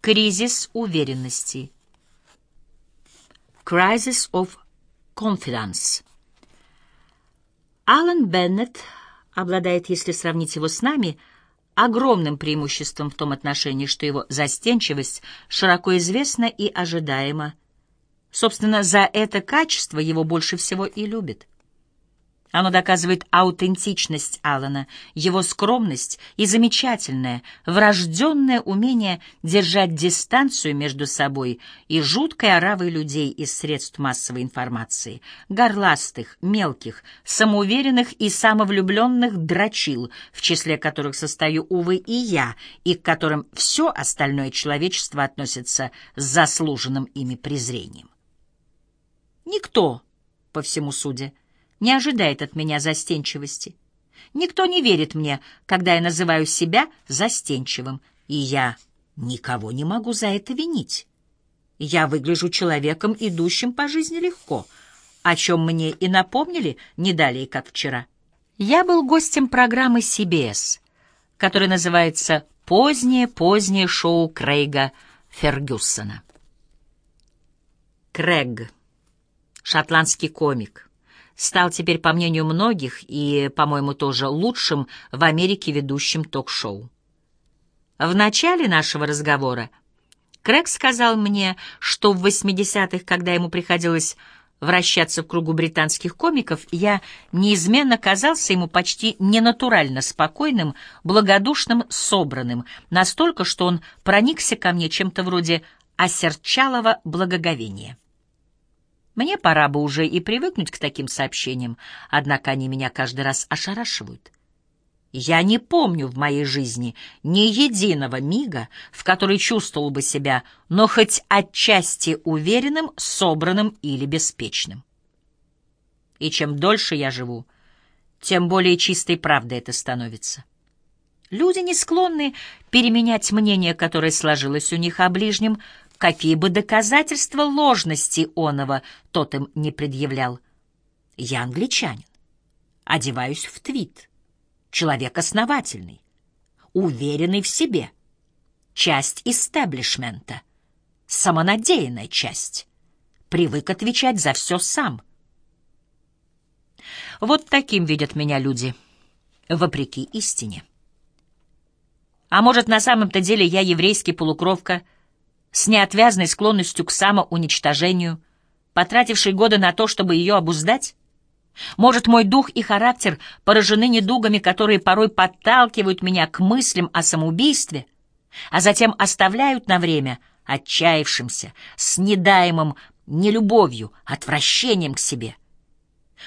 Кризис уверенности. Crisis of Confidence. Алан Беннет обладает, если сравнить его с нами, огромным преимуществом в том отношении, что его застенчивость широко известна и ожидаема. Собственно, за это качество его больше всего и любят. Оно доказывает аутентичность Алана, его скромность и замечательное, врожденное умение держать дистанцию между собой и жуткой оравой людей из средств массовой информации, горластых, мелких, самоуверенных и самовлюбленных дрочил, в числе которых состою, увы, и я, и к которым все остальное человечество относится с заслуженным ими презрением. Никто, по всему суде, не ожидает от меня застенчивости. Никто не верит мне, когда я называю себя застенчивым, и я никого не могу за это винить. Я выгляжу человеком, идущим по жизни легко, о чем мне и напомнили не далее, как вчера. Я был гостем программы CBS, которая называется «Позднее-позднее шоу Крейга Фергюсона». Крэг, шотландский комик, стал теперь, по мнению многих, и, по-моему, тоже лучшим в Америке ведущим ток-шоу. В начале нашего разговора Крэг сказал мне, что в 80-х, когда ему приходилось вращаться в кругу британских комиков, я неизменно казался ему почти ненатурально спокойным, благодушным, собранным, настолько, что он проникся ко мне чем-то вроде осерчалого благоговения. Мне пора бы уже и привыкнуть к таким сообщениям, однако они меня каждый раз ошарашивают. Я не помню в моей жизни ни единого мига, в который чувствовал бы себя, но хоть отчасти уверенным, собранным или беспечным. И чем дольше я живу, тем более чистой правдой это становится. Люди не склонны переменять мнение, которое сложилось у них о ближнем, какие бы доказательства ложности оного тот им не предъявлял. Я англичанин, одеваюсь в твит, человек основательный, уверенный в себе, часть истеблишмента, самонадеянная часть, привык отвечать за все сам. Вот таким видят меня люди, вопреки истине. А может, на самом-то деле я еврейский полукровка — с неотвязной склонностью к самоуничтожению, потративший годы на то, чтобы ее обуздать? Может, мой дух и характер поражены недугами, которые порой подталкивают меня к мыслям о самоубийстве, а затем оставляют на время отчаявшимся, с недаемым нелюбовью, отвращением к себе —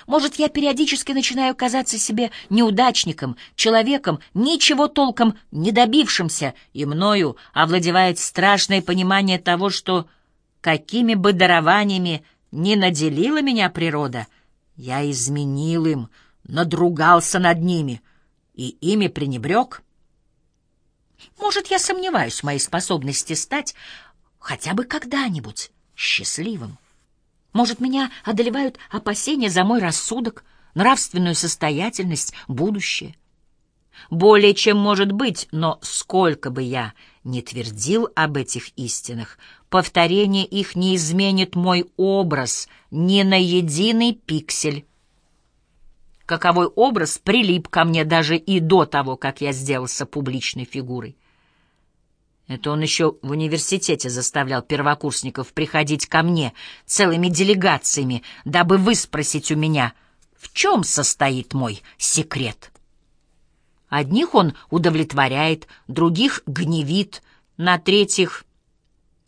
может, я периодически начинаю казаться себе неудачником, человеком, ничего толком не добившимся, и мною овладевает страшное понимание того, что какими бы дарованиями ни наделила меня природа, я изменил им, надругался над ними и ими пренебрег. Может, я сомневаюсь в моей способности стать хотя бы когда-нибудь счастливым. Может, меня одолевают опасения за мой рассудок, нравственную состоятельность, будущее. Более чем может быть, но сколько бы я ни твердил об этих истинах, повторение их не изменит мой образ ни на единый пиксель. Каковой образ прилип ко мне даже и до того, как я сделался публичной фигурой. Это он еще в университете заставлял первокурсников приходить ко мне целыми делегациями, дабы выспросить у меня, в чем состоит мой секрет. Одних он удовлетворяет, других гневит, на третьих,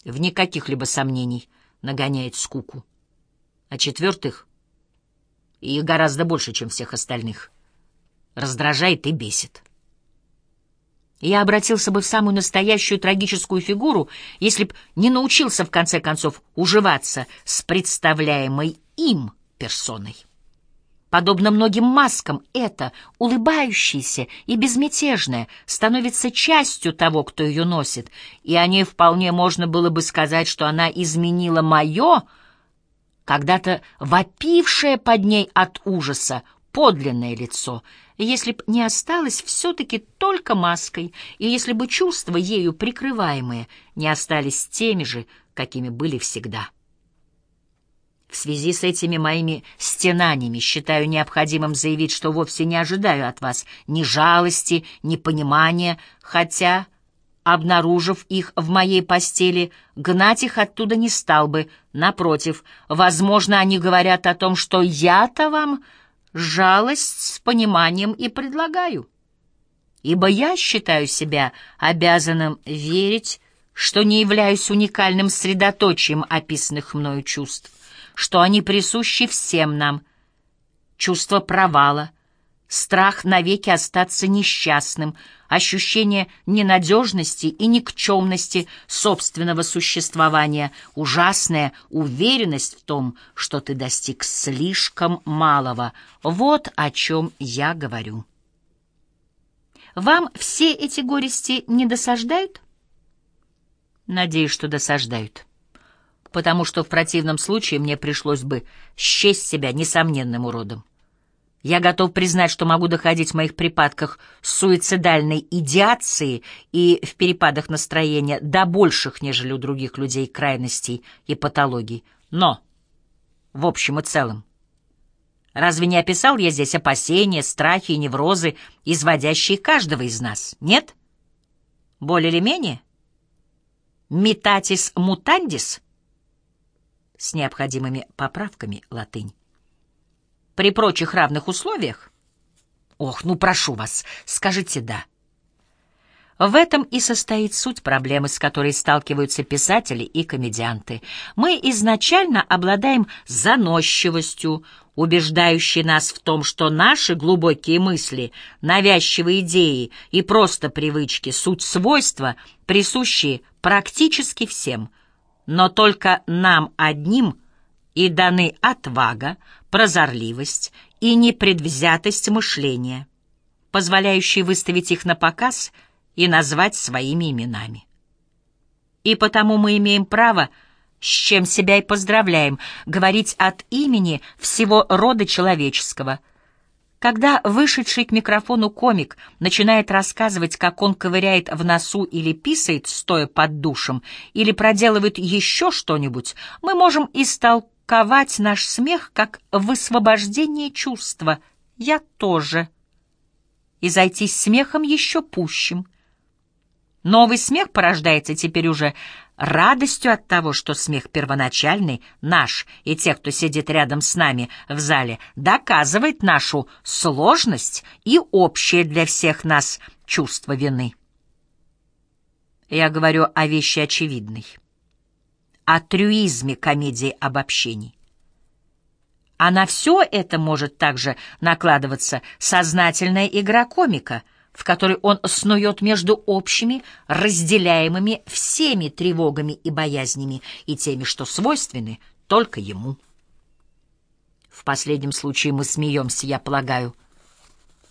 в никаких либо сомнений, нагоняет скуку. А четвертых, и гораздо больше, чем всех остальных, раздражает и бесит. Я обратился бы в самую настоящую трагическую фигуру, если б не научился, в конце концов, уживаться с представляемой им персоной. Подобно многим маскам, это, улыбающееся и безмятежное, становится частью того, кто ее носит, и о ней вполне можно было бы сказать, что она изменила мое, когда-то вопившее под ней от ужаса, подлинное лицо — если б не осталось все-таки только маской, и если бы чувства, ею прикрываемые, не остались теми же, какими были всегда. В связи с этими моими стенаниями считаю необходимым заявить, что вовсе не ожидаю от вас ни жалости, ни понимания, хотя, обнаружив их в моей постели, гнать их оттуда не стал бы. Напротив, возможно, они говорят о том, что я-то вам жалость с пониманием и предлагаю. Ибо я считаю себя обязанным верить, что не являюсь уникальным средоточием описанных мною чувств что они присущи всем нам. Чувство провала, страх навеки остаться несчастным, ощущение ненадежности и никчемности собственного существования, ужасная уверенность в том, что ты достиг слишком малого. Вот о чем я говорю. Вам все эти горести не досаждают? Надеюсь, что досаждают потому что в противном случае мне пришлось бы счесть себя несомненным уродом. Я готов признать, что могу доходить в моих припадках суицидальной идеации и в перепадах настроения до больших, нежели у других людей, крайностей и патологий. Но, в общем и целом, разве не описал я здесь опасения, страхи и неврозы, изводящие каждого из нас, нет? Более или менее? Митатис мутандис — с необходимыми поправками латынь. При прочих равных условиях? Ох, ну прошу вас, скажите «да». В этом и состоит суть проблемы, с которой сталкиваются писатели и комедианты. Мы изначально обладаем заносчивостью, убеждающей нас в том, что наши глубокие мысли, навязчивые идеи и просто привычки — суть свойства, присущие практически всем — но только нам одним и даны отвага, прозорливость и непредвзятость мышления, позволяющие выставить их на показ и назвать своими именами. И потому мы имеем право, с чем себя и поздравляем, говорить от имени всего рода человеческого – когда вышедший к микрофону комик начинает рассказывать, как он ковыряет в носу или писает, стоя под душем, или проделывает еще что-нибудь, мы можем истолковать наш смех как высвобождение чувства «я тоже» и зайтись смехом еще пущим. Новый смех порождается теперь уже радостью от того, что смех первоначальный, наш и тех, кто сидит рядом с нами в зале, доказывает нашу сложность и общее для всех нас чувство вины. Я говорю о вещи очевидной, о трюизме комедии обобщений. А на все это может также накладываться сознательная игра комика — в которой он снует между общими, разделяемыми всеми тревогами и боязнями и теми, что свойственны только ему. В последнем случае мы смеемся, я полагаю,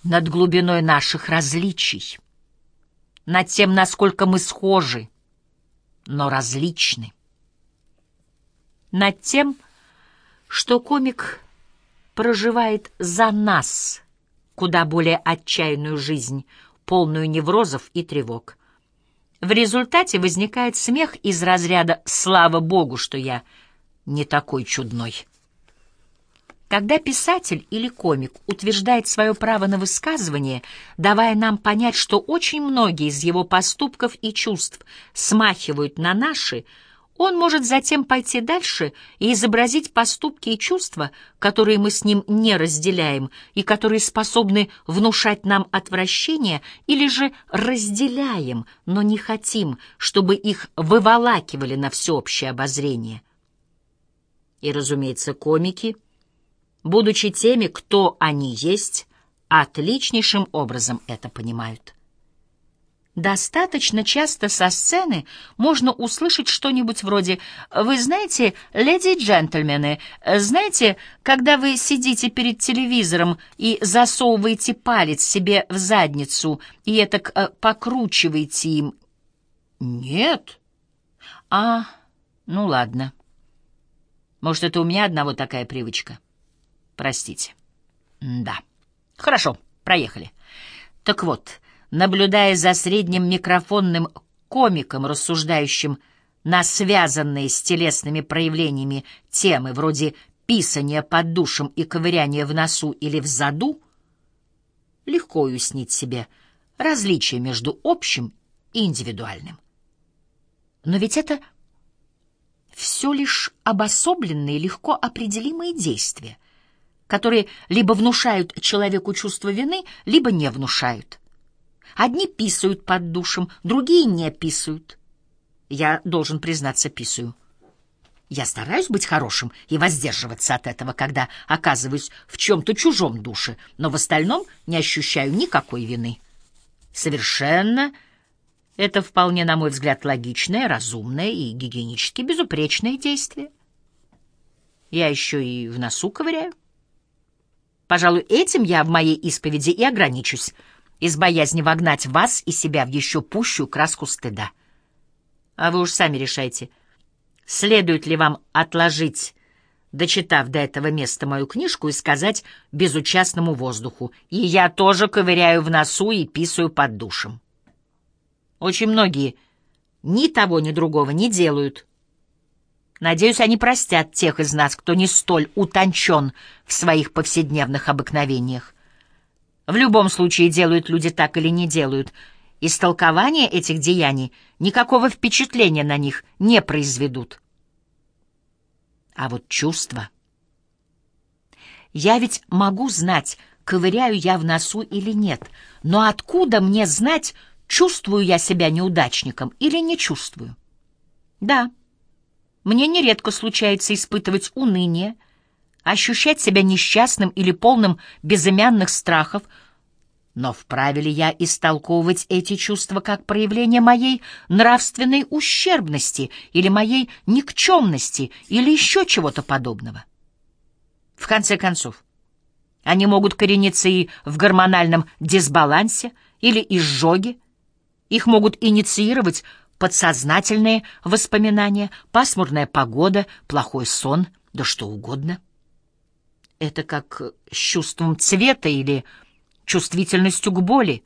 над глубиной наших различий, над тем, насколько мы схожи, но различны, над тем, что комик проживает за нас — куда более отчаянную жизнь, полную неврозов и тревог. В результате возникает смех из разряда «Слава Богу, что я не такой чудной». Когда писатель или комик утверждает свое право на высказывание, давая нам понять, что очень многие из его поступков и чувств смахивают на наши, он может затем пойти дальше и изобразить поступки и чувства, которые мы с ним не разделяем и которые способны внушать нам отвращение или же разделяем, но не хотим, чтобы их выволакивали на всеобщее обозрение. И, разумеется, комики, будучи теми, кто они есть, отличнейшим образом это понимают. Достаточно часто со сцены можно услышать что-нибудь вроде «Вы знаете, леди и джентльмены, знаете, когда вы сидите перед телевизором и засовываете палец себе в задницу и это э, покручиваете им?» «Нет». «А, ну ладно. Может, это у меня одного такая привычка? Простите». «Да». «Хорошо». Проехали. Так вот, наблюдая за средним микрофонным комиком, рассуждающим на связанные с телесными проявлениями темы вроде писания под душем и ковыряния в носу или в заду, легко уяснить себе различие между общим и индивидуальным. Но ведь это все лишь обособленные, легко определимые действия, которые либо внушают человеку чувство вины, либо не внушают. Одни писают под душем, другие не писают. Я должен признаться, писаю. Я стараюсь быть хорошим и воздерживаться от этого, когда оказываюсь в чем-то чужом душе, но в остальном не ощущаю никакой вины. Совершенно это вполне, на мой взгляд, логичное, разумное и гигиенически безупречное действие. Я еще и в носу ковыряю. Пожалуй, этим я в моей исповеди и ограничусь, из боязни вогнать вас и себя в еще пущую краску стыда. А вы уж сами решайте, следует ли вам отложить, дочитав до этого места мою книжку, и сказать безучастному воздуху, и я тоже ковыряю в носу и писаю под душем. Очень многие ни того, ни другого не делают. Надеюсь, они простят тех из нас, кто не столь утончен в своих повседневных обыкновениях. В любом случае, делают люди так или не делают, истолкование этих деяний никакого впечатления на них не произведут. А вот чувства... Я ведь могу знать, ковыряю я в носу или нет, но откуда мне знать, чувствую я себя неудачником или не чувствую. Да, мне нередко случается испытывать уныние, ощущать себя несчастным или полным безымянных страхов, но вправе ли я истолковывать эти чувства как проявление моей нравственной ущербности или моей никчемности или еще чего-то подобного? В конце концов, они могут корениться и в гормональном дисбалансе или изжоге, их могут инициировать подсознательные воспоминания, пасмурная погода, плохой сон, да что угодно. Это как с чувством цвета или чувствительностью к боли.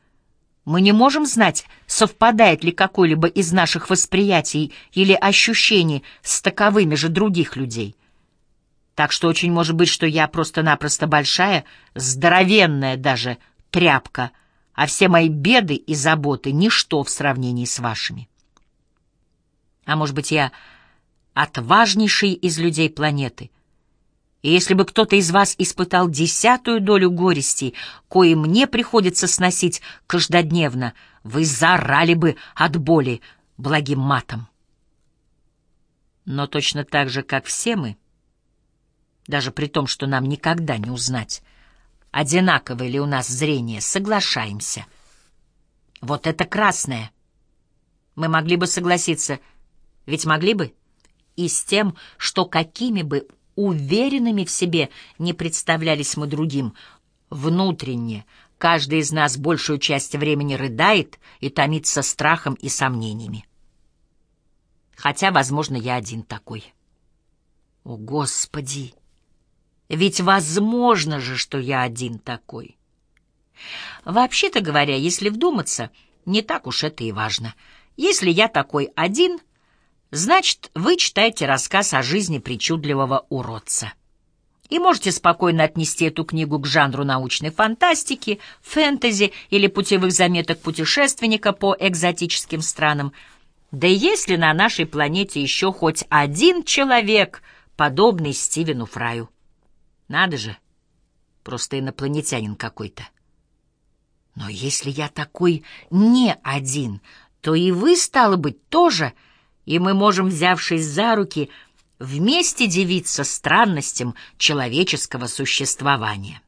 Мы не можем знать, совпадает ли какой-либо из наших восприятий или ощущений с таковыми же других людей. Так что очень может быть, что я просто-напросто большая, здоровенная даже тряпка — а все мои беды и заботы — ничто в сравнении с вашими. А может быть, я отважнейший из людей планеты, и если бы кто-то из вас испытал десятую долю горестей, кои мне приходится сносить каждодневно, вы заорали бы от боли благим матом. Но точно так же, как все мы, даже при том, что нам никогда не узнать, одинаковое ли у нас зрение, соглашаемся. Вот это красное. Мы могли бы согласиться, ведь могли бы, и с тем, что какими бы уверенными в себе не представлялись мы другим, внутренне каждый из нас большую часть времени рыдает и томится страхом и сомнениями. Хотя, возможно, я один такой. О, Господи! Ведь возможно же, что я один такой. Вообще-то говоря, если вдуматься, не так уж это и важно. Если я такой один, значит, вы читаете рассказ о жизни причудливого уродца. И можете спокойно отнести эту книгу к жанру научной фантастики, фэнтези или путевых заметок путешественника по экзотическим странам. Да есть ли на нашей планете еще хоть один человек, подобный Стивену Фраю? Надо же, просто инопланетянин какой-то. Но если я такой не один, то и вы, стало быть, тоже, и мы можем, взявшись за руки, вместе дивиться странностям человеческого существования.